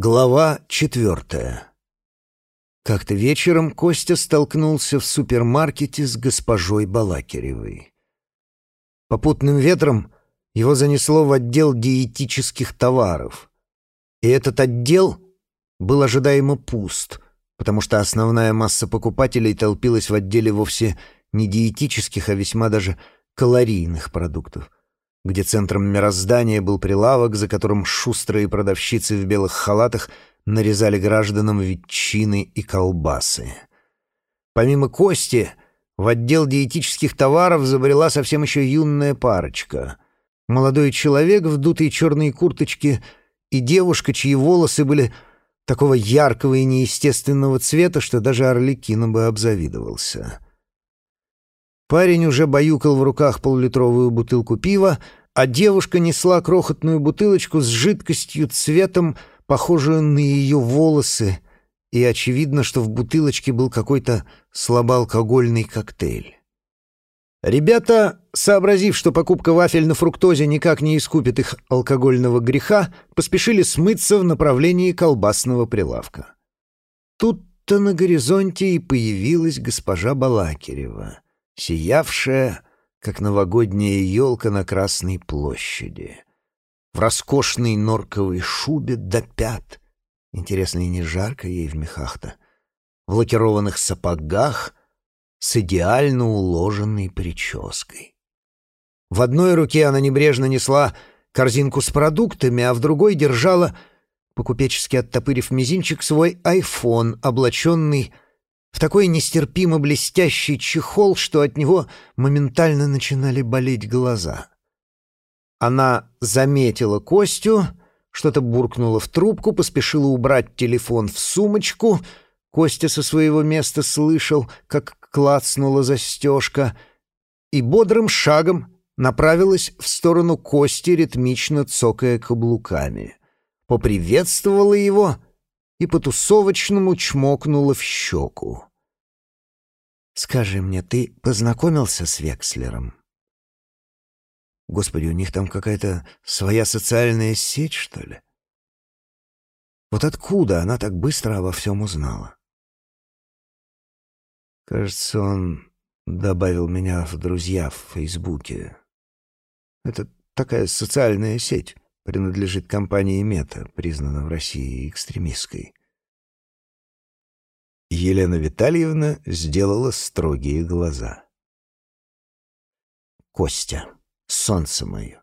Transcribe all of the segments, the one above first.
Глава четвертая. Как-то вечером Костя столкнулся в супермаркете с госпожой Балакиревой. Попутным ветром его занесло в отдел диетических товаров. И этот отдел был ожидаемо пуст, потому что основная масса покупателей толпилась в отделе вовсе не диетических, а весьма даже калорийных продуктов где центром мироздания был прилавок, за которым шустрые продавщицы в белых халатах нарезали гражданам ветчины и колбасы. Помимо Кости, в отдел диетических товаров забрела совсем еще юная парочка. Молодой человек в дутой черной курточке и девушка, чьи волосы были такого яркого и неестественного цвета, что даже Орликина бы обзавидовался. Парень уже баюкал в руках поллитровую бутылку пива, а девушка несла крохотную бутылочку с жидкостью цветом, похожую на ее волосы, и очевидно, что в бутылочке был какой-то слабоалкогольный коктейль. Ребята, сообразив, что покупка вафель на фруктозе никак не искупит их алкогольного греха, поспешили смыться в направлении колбасного прилавка. Тут-то на горизонте и появилась госпожа Балакирева, сиявшая как новогодняя елка на Красной площади. В роскошной норковой шубе до пят. Интересно, и не жарко ей в мехах-то. В лакированных сапогах с идеально уложенной прической. В одной руке она небрежно несла корзинку с продуктами, а в другой держала, покупечески оттопырив мизинчик, свой айфон, облаченный в такой нестерпимо блестящий чехол, что от него моментально начинали болеть глаза. Она заметила Костю, что-то буркнула в трубку, поспешила убрать телефон в сумочку. Костя со своего места слышал, как клацнула застежка, и бодрым шагом направилась в сторону Кости, ритмично цокая каблуками. Поприветствовала его — и по-тусовочному чмокнула в щеку. «Скажи мне, ты познакомился с Векслером?» Господи, у них там какая-то своя социальная сеть, что ли? Вот откуда она так быстро обо всем узнала? Кажется, он добавил меня в друзья в Фейсбуке. Это такая социальная сеть принадлежит компании «Мета», признана в России экстремистской. Елена Витальевна сделала строгие глаза. «Костя, солнце мое,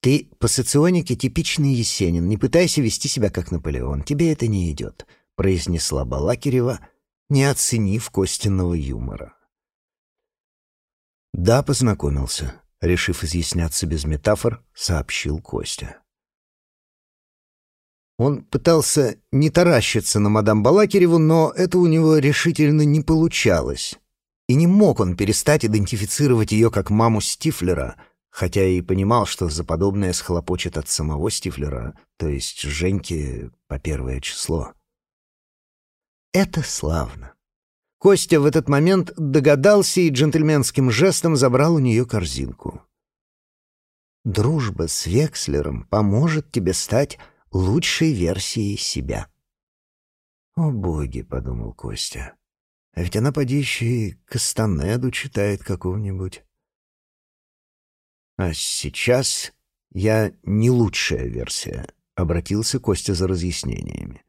ты по соционике типичный Есенин, не пытайся вести себя как Наполеон, тебе это не идет», — произнесла Балакирева, не оценив Костиного юмора. «Да, познакомился», решив изъясняться без метафор, сообщил Костя. Он пытался не таращиться на мадам Балакиреву, но это у него решительно не получалось. И не мог он перестать идентифицировать ее как маму Стифлера, хотя и понимал, что за подобное схлопочет от самого Стифлера, то есть Женьки по первое число. Это славно. Костя в этот момент догадался и джентльменским жестом забрал у нее корзинку. «Дружба с Векслером поможет тебе стать лучшей версией себя». «О боги», — подумал Костя, — «а ведь она, поди, еще и Кастанеду читает какого-нибудь». «А сейчас я не лучшая версия», — обратился Костя за разъяснениями.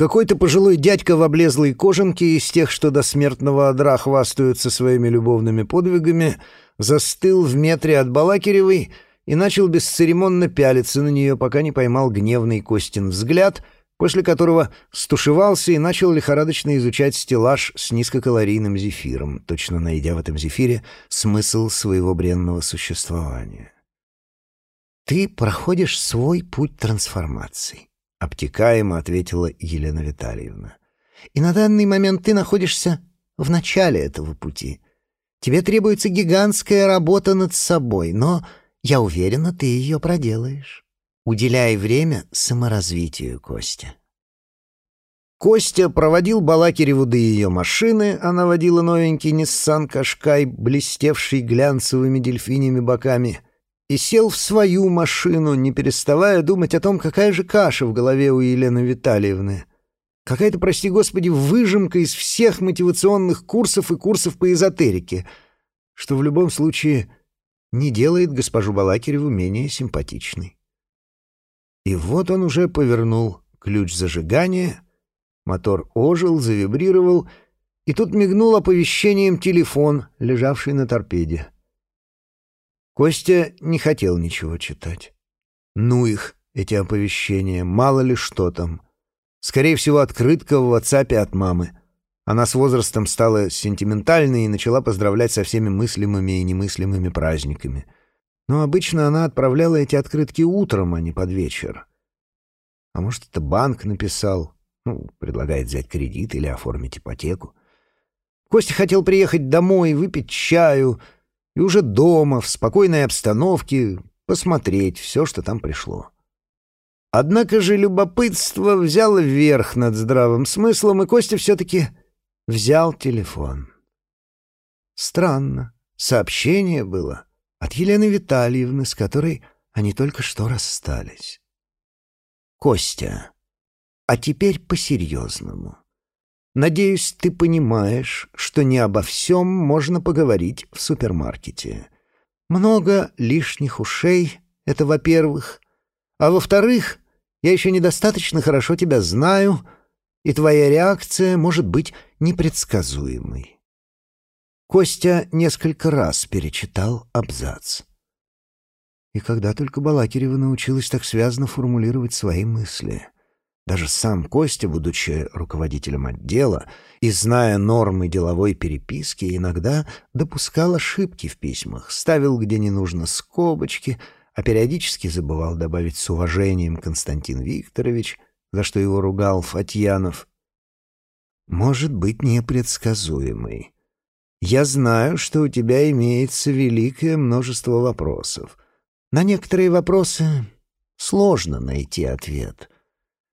Какой-то пожилой дядька в облезлой кожанке из тех, что до смертного одра хвастаются своими любовными подвигами, застыл в метре от Балакиревой и начал бесцеремонно пялиться на нее, пока не поймал гневный Костин взгляд, после которого стушевался и начал лихорадочно изучать стеллаж с низкокалорийным зефиром, точно найдя в этом зефире смысл своего бренного существования. «Ты проходишь свой путь трансформации», обтекаемо ответила Елена Витальевна. И на данный момент ты находишься в начале этого пути. Тебе требуется гигантская работа над собой, но я уверена, ты ее проделаешь. Уделяй время саморазвитию, Костя. Костя проводил Балакиреву до ее машины, она водила новенький Ниссан Кашкай, блестевший глянцевыми дельфинями боками, и сел в свою машину, не переставая думать о том, какая же каша в голове у Елены Витальевны. Какая-то, прости господи, выжимка из всех мотивационных курсов и курсов по эзотерике, что в любом случае не делает госпожу Балакиреву менее симпатичной. И вот он уже повернул ключ зажигания, мотор ожил, завибрировал, и тут мигнул оповещением телефон, лежавший на торпеде. Костя не хотел ничего читать. Ну их, эти оповещения, мало ли что там. Скорее всего, открытка в WhatsApp от мамы. Она с возрастом стала сентиментальной и начала поздравлять со всеми мыслимыми и немыслимыми праздниками. Но обычно она отправляла эти открытки утром, а не под вечер. А может, это банк написал, ну, предлагает взять кредит или оформить ипотеку. Костя хотел приехать домой, выпить чаю и уже дома, в спокойной обстановке, посмотреть все, что там пришло. Однако же любопытство взяло верх над здравым смыслом, и Костя все-таки взял телефон. Странно. Сообщение было от Елены Витальевны, с которой они только что расстались. «Костя, а теперь по-серьезному. Надеюсь, ты понимаешь, что не обо всем можно поговорить в супермаркете. Много лишних ушей — это во-первых, а во-вторых, я еще недостаточно хорошо тебя знаю, и твоя реакция может быть непредсказуемой. Костя несколько раз перечитал абзац. И когда только Балакирева научилась так связно формулировать свои мысли. Даже сам Костя, будучи руководителем отдела и зная нормы деловой переписки, иногда допускал ошибки в письмах, ставил где не нужно скобочки — а периодически забывал добавить с уважением Константин Викторович, за что его ругал Фатьянов. «Может быть непредсказуемый. Я знаю, что у тебя имеется великое множество вопросов. На некоторые вопросы сложно найти ответ.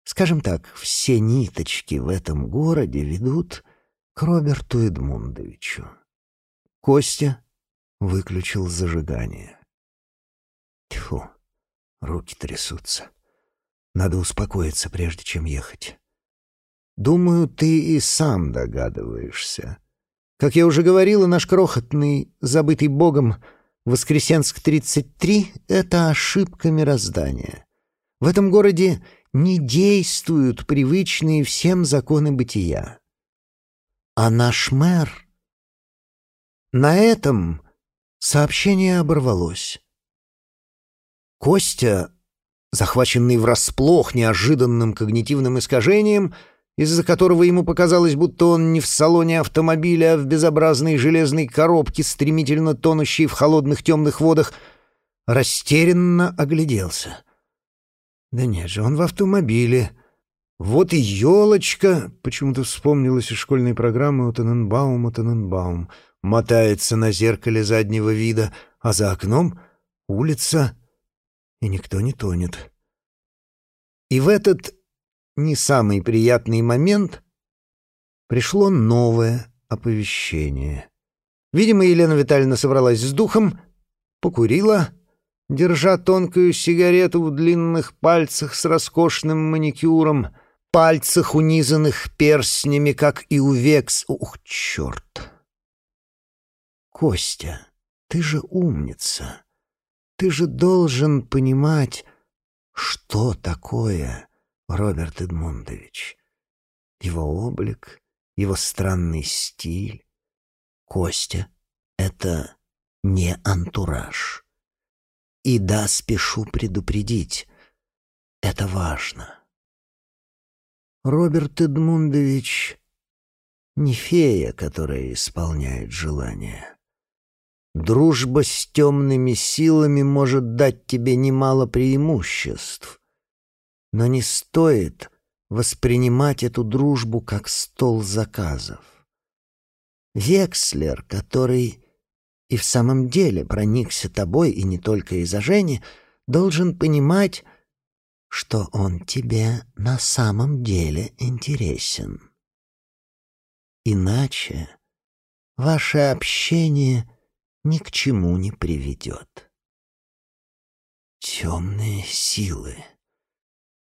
Скажем так, все ниточки в этом городе ведут к Роберту Эдмундовичу». Костя выключил зажигание. Тьфу, руки трясутся. Надо успокоиться, прежде чем ехать. Думаю, ты и сам догадываешься. Как я уже говорила, наш крохотный, забытый Богом, Воскресенск-33 — это ошибка мироздания. В этом городе не действуют привычные всем законы бытия. А наш мэр... На этом сообщение оборвалось. Костя, захваченный врасплох неожиданным когнитивным искажением, из-за которого ему показалось, будто он не в салоне автомобиля, а в безобразной железной коробке, стремительно тонущей в холодных темных водах, растерянно огляделся. Да нет же, он в автомобиле. Вот и елочка, почему-то вспомнилась из школьной программы у Тененбаума Тененбаум, мотается на зеркале заднего вида, а за окном улица и никто не тонет. И в этот не самый приятный момент пришло новое оповещение. Видимо, Елена Витальевна собралась с духом, покурила, держа тонкую сигарету в длинных пальцах с роскошным маникюром, пальцах, унизанных перстнями, как и у Векс. Ух, черт! Костя, ты же умница. Ты же должен понимать, что такое Роберт Эдмундович. Его облик, его странный стиль. Костя — это не антураж. И да, спешу предупредить, это важно. Роберт Эдмундович не фея, которая исполняет желания. Дружба с темными силами может дать тебе немало преимуществ. Но не стоит воспринимать эту дружбу как стол заказов. Векслер, который и в самом деле проникся тобой, и не только из-за Жени, должен понимать, что он тебе на самом деле интересен. Иначе ваше общение — ни к чему не приведет. Темные силы.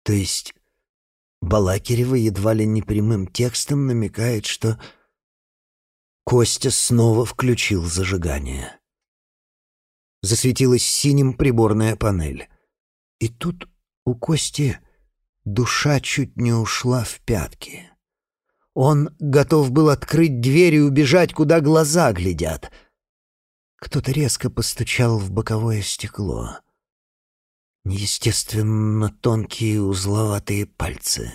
То есть Балакирева едва ли не прямым текстом намекает, что Костя снова включил зажигание. Засветилась синим приборная панель. И тут у Кости душа чуть не ушла в пятки. Он готов был открыть дверь и убежать, куда глаза глядят. Кто-то резко постучал в боковое стекло. Неестественно тонкие узловатые пальцы.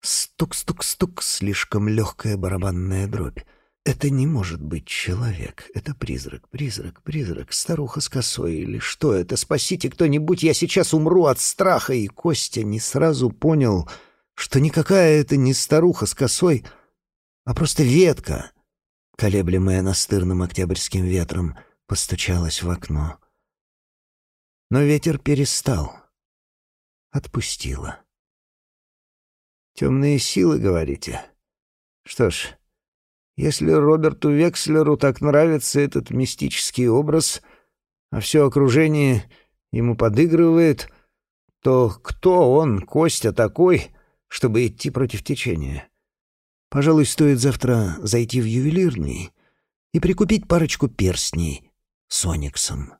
Стук-стук-стук, слишком легкая барабанная дробь. Это не может быть человек. Это призрак, призрак, призрак, старуха с косой или что это? Спасите кто-нибудь, я сейчас умру от страха. И Костя не сразу понял, что никакая это не старуха с косой, а просто ветка, колеблемая настырным октябрьским ветром, постучалась в окно. Но ветер перестал. Отпустила. «Темные силы, говорите? Что ж, если Роберту Векслеру так нравится этот мистический образ, а все окружение ему подыгрывает, то кто он, Костя, такой, чтобы идти против течения? Пожалуй, стоит завтра зайти в ювелирный и прикупить парочку перстней с ониксом.